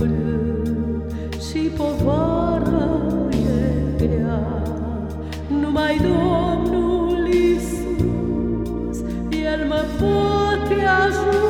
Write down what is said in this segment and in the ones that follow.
blând și povara e. Numai Domnul Iisus El mă poate ajuta.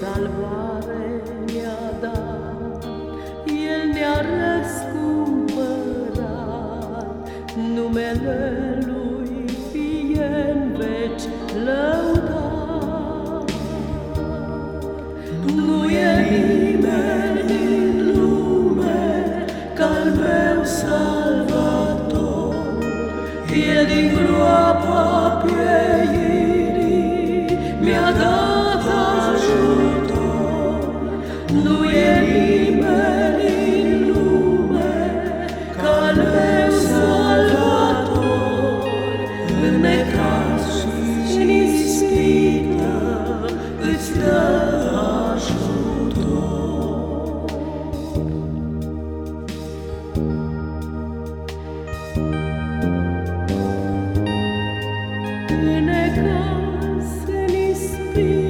salvare mi-a dat, El ne-a răscumpărat, numele Lui fie în veci lăudat. Nu e nimeni din lume ca-l meu salvator, E din groapa pieii, Până ca să-l ispit